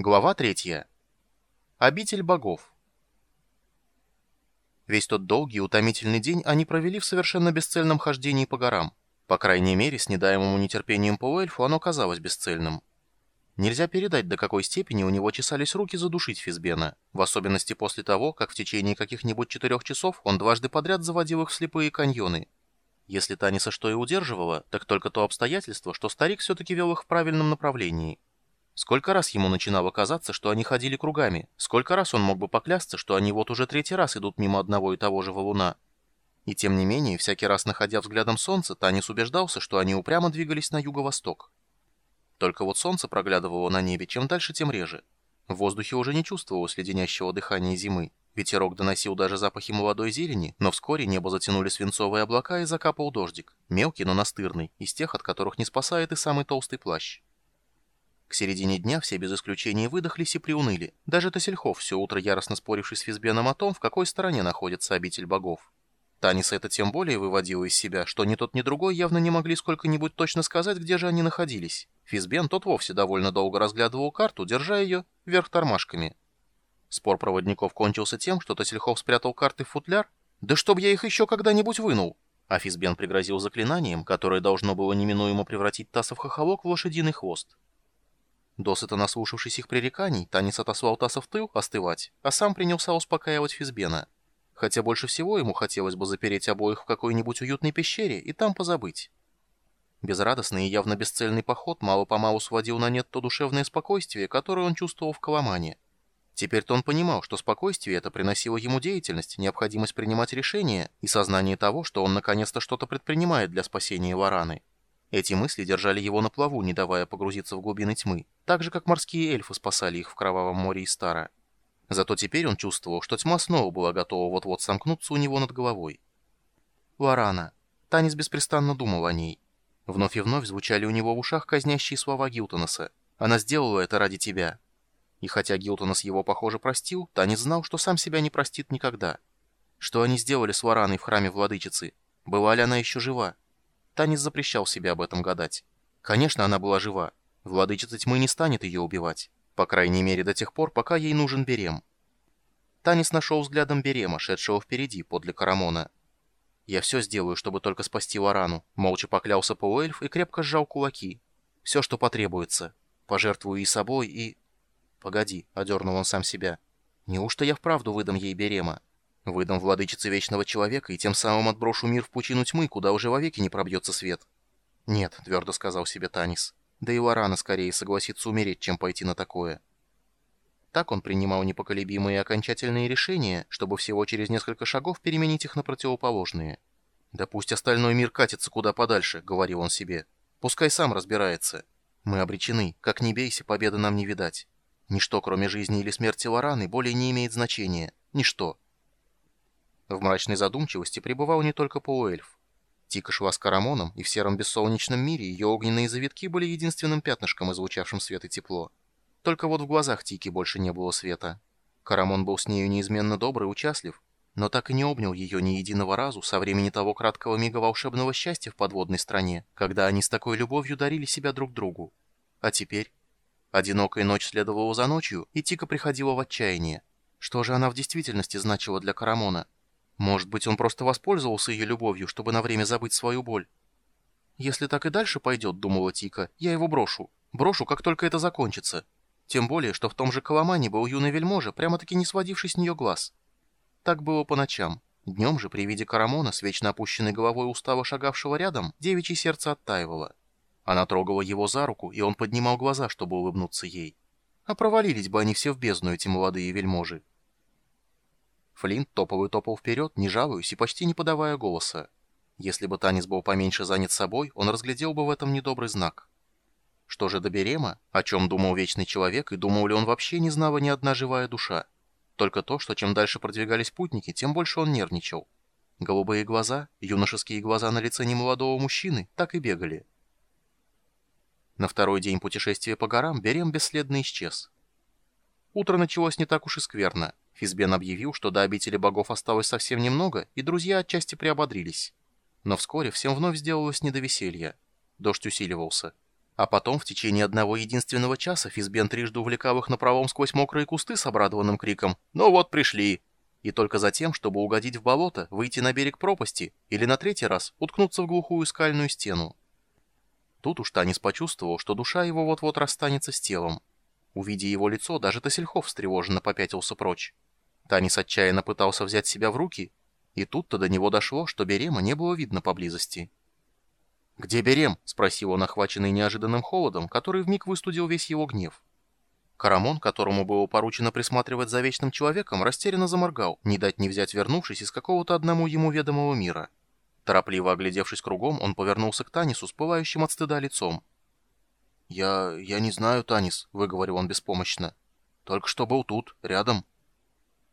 Глава 3. Обитель богов. Весь тот долгий утомительный день они провели в совершенно бесцельном хождении по горам. По крайней мере, с недаемым нетерпением полуэльфу оно казалось бесцельным. Нельзя передать, до какой степени у него чесались руки задушить Физбена, в особенности после того, как в течение каких-нибудь четырех часов он дважды подряд заводил их в слепые каньоны. Если Таниса что и удерживало, так только то обстоятельство, что старик все-таки вел их в правильном направлении – Сколько раз ему начинало казаться, что они ходили кругами, сколько раз он мог бы поклясться, что они вот уже третий раз идут мимо одного и того же валуна. И тем не менее, всякий раз находя взглядом солнце, Танис убеждался, что они упрямо двигались на юго-восток. Только вот солнце проглядывало на небе чем дальше, тем реже. В воздухе уже не чувствовалось леденящего дыхания зимы. Ветерок доносил даже запахи молодой зелени, но вскоре небо затянули свинцовые облака и закапал дождик. Мелкий, но настырный, из тех, от которых не спасает и самый толстый плащ. К середине дня все без исключения выдохлись и приуныли. Даже Тасельхов, все утро яростно споривший с Физбеном о том, в какой стороне находится обитель богов. Таниса это тем более выводило из себя, что ни тот, ни другой явно не могли сколько-нибудь точно сказать, где же они находились. Физбен тот вовсе довольно долго разглядывал карту, держа ее вверх тормашками. Спор проводников кончился тем, что Тасельхов спрятал карты в футляр. «Да чтоб я их еще когда-нибудь вынул!» А Физбен пригрозил заклинанием, которое должно было неминуемо превратить Таса в хохолок в лошадиный хвост. Досыто наслушавшись их пререканий, Танис отослал Таса в тыл остывать, а сам принялся успокаивать Физбена. Хотя больше всего ему хотелось бы запереть обоих в какой-нибудь уютной пещере и там позабыть. Безрадостный и явно бесцельный поход мало-помалу сводил на нет то душевное спокойствие, которое он чувствовал в Коломане. Теперь-то он понимал, что спокойствие это приносило ему деятельность, необходимость принимать решения и сознание того, что он наконец-то что-то предпринимает для спасения Вараны. Эти мысли держали его на плаву, не давая погрузиться в глубины тьмы, так же, как морские эльфы спасали их в Кровавом море Истара. Зато теперь он чувствовал, что тьма снова была готова вот-вот сомкнуться у него над головой. Лорана. Танис беспрестанно думал о ней. Вновь и вновь звучали у него в ушах казнящие слова Гилтонеса. «Она сделала это ради тебя». И хотя Гилтонес его, похоже, простил, Танис знал, что сам себя не простит никогда. Что они сделали с Лораной в храме владычицы? Была ли она еще жива? Танис запрещал себе об этом гадать. Конечно, она была жива. Владычица тьмы не станет ее убивать. По крайней мере, до тех пор, пока ей нужен Берем. Танис нашел взглядом Берема, шедшего впереди, подле Карамона. «Я все сделаю, чтобы только спасти Лорану», — молча поклялся полуэльф и крепко сжал кулаки. «Все, что потребуется. Пожертвую и собой, и...» «Погоди», — одернул он сам себя. «Неужто я вправду выдам ей Берема?» Выдам владычице Вечного Человека и тем самым отброшу мир в пучину тьмы, куда уже вовеки не пробьется свет. Нет, твердо сказал себе Танис. Да и Лорана скорее согласится умереть, чем пойти на такое. Так он принимал непоколебимые окончательные решения, чтобы всего через несколько шагов переменить их на противоположные. «Да пусть остальной мир катится куда подальше», — говорил он себе. «Пускай сам разбирается. Мы обречены. Как ни бейся, победы нам не видать. Ничто, кроме жизни или смерти Лораны, более не имеет значения. Ничто. В мрачной задумчивости пребывал не только полуэльф. Тика шла с Карамоном, и в сером бессолнечном мире ее огненные завитки были единственным пятнышком, излучавшим свет и тепло. Только вот в глазах Тики больше не было света. Карамон был с нею неизменно добрый и участлив, но так и не обнял ее ни единого разу со времени того краткого мига волшебного счастья в подводной стране, когда они с такой любовью дарили себя друг другу. А теперь? Одинокая ночь следовала за ночью, и Тика приходила в отчаяние. Что же она в действительности значила для Карамона? Может быть, он просто воспользовался ее любовью, чтобы на время забыть свою боль. «Если так и дальше пойдет, — думала Тика, — я его брошу. Брошу, как только это закончится. Тем более, что в том же Коломане был юный вельможа, прямо-таки не сводивший с нее глаз. Так было по ночам. Днем же, при виде Карамона, с вечно опущенной головой устава шагавшего рядом, девичье сердце оттаивало. Она трогала его за руку, и он поднимал глаза, чтобы улыбнуться ей. А провалились бы они все в бездну, эти молодые вельможи. Флинт топал и топал вперед, не жалуясь и почти не подавая голоса. Если бы Танис был поменьше занят собой, он разглядел бы в этом недобрый знак. Что же до Берема? О чем думал Вечный Человек, и думал ли он вообще, не знала ни одна живая душа? Только то, что чем дальше продвигались путники, тем больше он нервничал. Голубые глаза, юношеские глаза на лице немолодого мужчины, так и бегали. На второй день путешествия по горам Берем бесследно исчез. Утро началось не так уж и скверно. Физбен объявил, что до обители богов осталось совсем немного, и друзья отчасти приободрились. Но вскоре всем вновь сделалось не до веселья. Дождь усиливался. А потом, в течение одного единственного часа, Физбен трижды увлекал их направом сквозь мокрые кусты с обрадованным криком «Ну вот, пришли!» И только затем, чтобы угодить в болото, выйти на берег пропасти или на третий раз уткнуться в глухую скальную стену. Тут уж Танис почувствовал, что душа его вот-вот расстанется с телом. Увидя его лицо, даже Тосельхов встревоженно попятился прочь. Танис отчаянно пытался взять себя в руки, и тут-то до него дошло, что Берема не было видно поблизости. «Где Берем?» — спросил он, охваченный неожиданным холодом, который вмиг выстудил весь его гнев. Карамон, которому было поручено присматривать за вечным человеком, растерянно заморгал, не дать не взять вернувшись из какого-то одному ему ведомого мира. Торопливо оглядевшись кругом, он повернулся к Танису с пылающим от стыда лицом. «Я... я не знаю, Танис», — выговорил он беспомощно. «Только что был тут, рядом».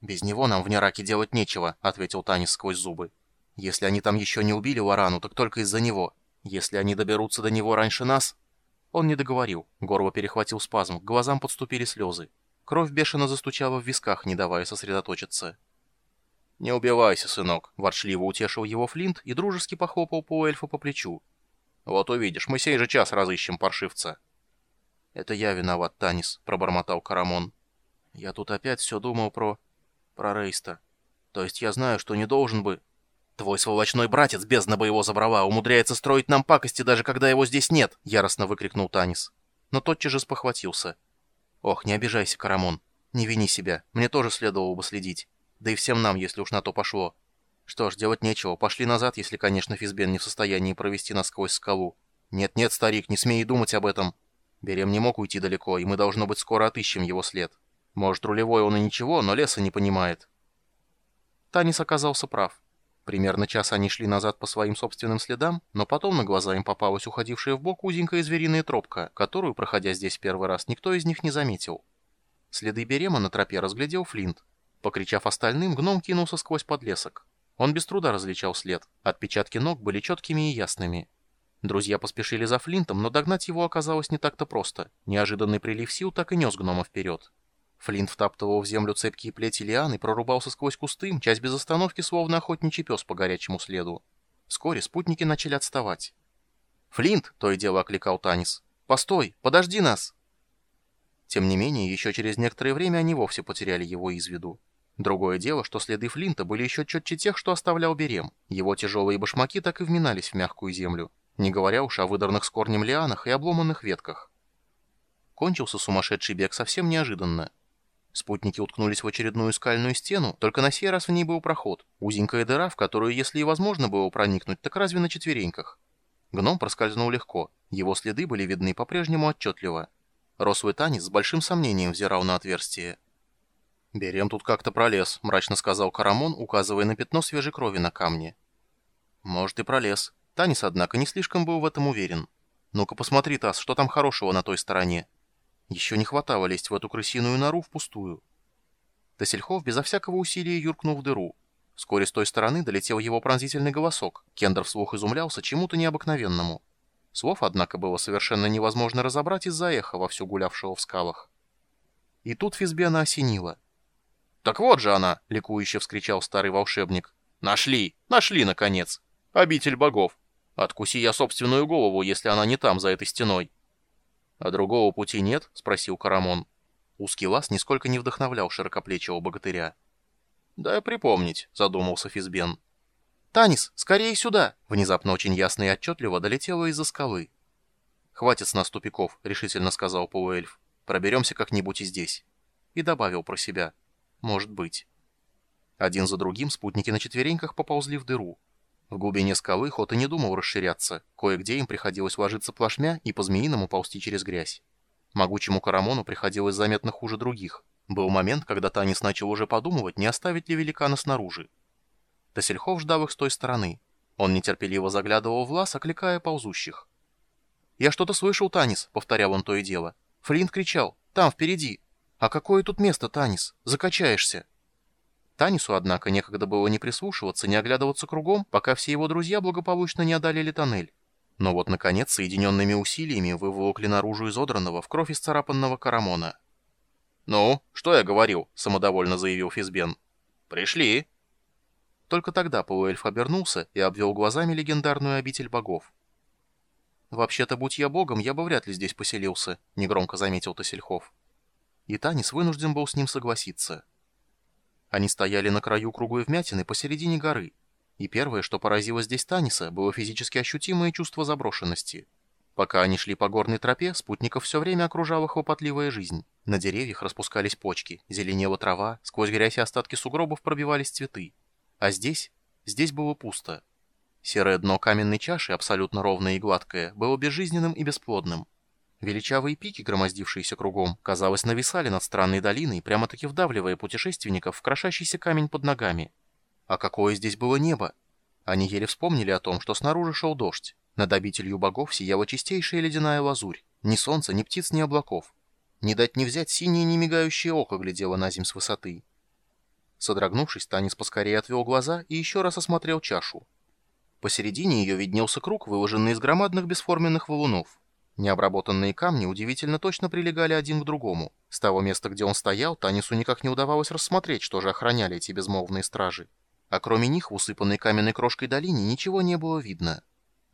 «Без него нам в Нераке делать нечего», — ответил Танис сквозь зубы. «Если они там еще не убили Варану, так только из-за него. Если они доберутся до него раньше нас...» Он не договорил. Горло перехватил спазм, к глазам подступили слезы. Кровь бешено застучала в висках, не давая сосредоточиться. «Не убивайся, сынок», — ворчливо утешил его Флинт и дружески похлопал полуэльфа по плечу. «Вот увидишь, мы сей же час разыщем паршивца». «Это я виноват, Танис», — пробормотал Карамон. «Я тут опять все думал про... про Рейста. То есть я знаю, что не должен бы...» «Твой сволочной братец, бездна бы его забрала, умудряется строить нам пакости, даже когда его здесь нет!» — яростно выкрикнул Танис. Но тотчас же спохватился. «Ох, не обижайся, Карамон. Не вини себя. Мне тоже следовало бы следить. Да и всем нам, если уж на то пошло. Что ж, делать нечего. Пошли назад, если, конечно, Физбен не в состоянии провести нас сквозь скалу. Нет-нет, старик, не смей думать об этом. Берем не мог уйти далеко, и мы, должно быть, скоро отыщем его след. Может, рулевой он и ничего, но леса не понимает». Танис оказался прав. Примерно час они шли назад по своим собственным следам, но потом на глаза им попалась уходившая в бок узенькая звериная тропка, которую, проходя здесь первый раз, никто из них не заметил. Следы Берема на тропе разглядел Флинт. Покричав остальным, гном кинулся сквозь подлесок. Он без труда различал след. Отпечатки ног были четкими и ясными. Друзья поспешили за Флинтом, но догнать его оказалось не так-то просто. Неожиданный прилив сил так и нес гнома вперед. Флинт втаптывал в землю цепкие плети лиан и прорубался сквозь кусты, часть без остановки, словно охотничий пес по горячему следу. Вскоре спутники начали отставать. «Флинт!» — то и дело окликал Танис. «Постой! Подожди нас!» Тем не менее, еще через некоторое время они вовсе потеряли его из виду. Другое дело, что следы Флинта были еще четче тех, что оставлял Берем. Его тяжелые башмаки так и вминались в мягкую землю, не говоря уж о выдранных с корнем лианах и обломанных ветках. Кончился сумасшедший бег совсем неожиданно. Спутники уткнулись в очередную скальную стену, только на сей раз в ней был проход, узенькая дыра, в которую, если и возможно было проникнуть, так разве на четвереньках. Гном проскользнул легко, его следы были видны по-прежнему отчетливо. Рослый танец с большим сомнением взирал на отверстие. «Берем тут как-то пролез», — мрачно сказал Карамон, указывая на пятно свежей крови на камне. «Может, и пролез». Танис, однако, не слишком был в этом уверен. «Ну-ка посмотри, Тасс, что там хорошего на той стороне?» Еще не хватало лезть в эту крысиную нору впустую. Тесельхов безо всякого усилия юркнул в дыру. Вскоре с той стороны долетел его пронзительный голосок. Кендер вслух изумлялся чему-то необыкновенному. Слов, однако, было совершенно невозможно разобрать из-за эха, вовсю гулявшего в скалах. И тут Физбена осенила. «Так вот же она!» — ликующе вскричал старый волшебник. «Нашли! Нашли, наконец! Обитель богов! Откуси я собственную голову, если она не там, за этой стеной!» «А другого пути нет?» — спросил Карамон. Узкий лаз нисколько не вдохновлял широкоплечего богатыря. «Да припомнить», — задумался Физбен. «Танис, скорее сюда!» — внезапно очень ясно и отчетливо долетело из-за скалы. «Хватит с нас тупиков», — решительно сказал полуэльф. «Проберемся как-нибудь и здесь». И добавил про себя. «Может быть». Один за другим спутники на четвереньках поползли в дыру. В глубине скалы ход и не думал расширяться. Кое-где им приходилось ложиться плашмя и по-змеиному ползти через грязь. Могучему Карамону приходилось заметно хуже других. Был момент, когда Танис начал уже подумывать, не оставить ли великана снаружи. Тасельхов ждал их с той стороны. Он нетерпеливо заглядывал в лаз, окликая ползущих. «Я что-то слышал, Танис», — повторял он то и дело. Флинт кричал. «Там, впереди». «А какое тут место, Танис? Закачаешься». Танису, однако, некогда было не прислушиваться, не оглядываться кругом, пока все его друзья благополучно не одолели тоннель. Но вот, наконец, соединенными усилиями выволокли наружу изодранного в кровь исцарапанного Карамона. «Ну, что я говорил?» — самодовольно заявил Физбен. «Пришли!» Только тогда полуэльф обернулся и обвел глазами легендарную обитель богов. «Вообще-то, будь я богом, я бы вряд ли здесь поселился», — негромко заметил Тосельхов. И Танис вынужден был с ним согласиться. Они стояли на краю круглой вмятины посередине горы, и первое, что поразило здесь Таниса, было физически ощутимое чувство заброшенности. Пока они шли по горной тропе, спутников все время окружала хлопотливая жизнь. На деревьях распускались почки, зеленела трава, сквозь грязь и остатки сугробов пробивались цветы. А здесь? Здесь было пусто. Серое дно каменной чаши, абсолютно ровное и гладкое, было безжизненным и бесплодным. Величавые пики, громоздившиеся кругом, казалось, нависали над странной долиной, прямо-таки вдавливая путешественников в крошащийся камень под ногами. А какое здесь было небо! Они еле вспомнили о том, что снаружи шел дождь. Над обителью богов сияла чистейшая ледяная лазурь. Ни солнца, ни птиц, ни облаков. Не дать не взять синее немигающее око глядело на земь с высоты. Содрогнувшись, Танис поскорее отвел глаза и еще раз осмотрел чашу. Посередине ее виднелся круг, выложенный из громадных бесформенных валунов. Необработанные камни удивительно точно прилегали один к другому. С того места, где он стоял, Танису никак не удавалось рассмотреть, что же охраняли эти безмолвные стражи. А кроме них в усыпанной каменной крошкой долине ничего не было видно.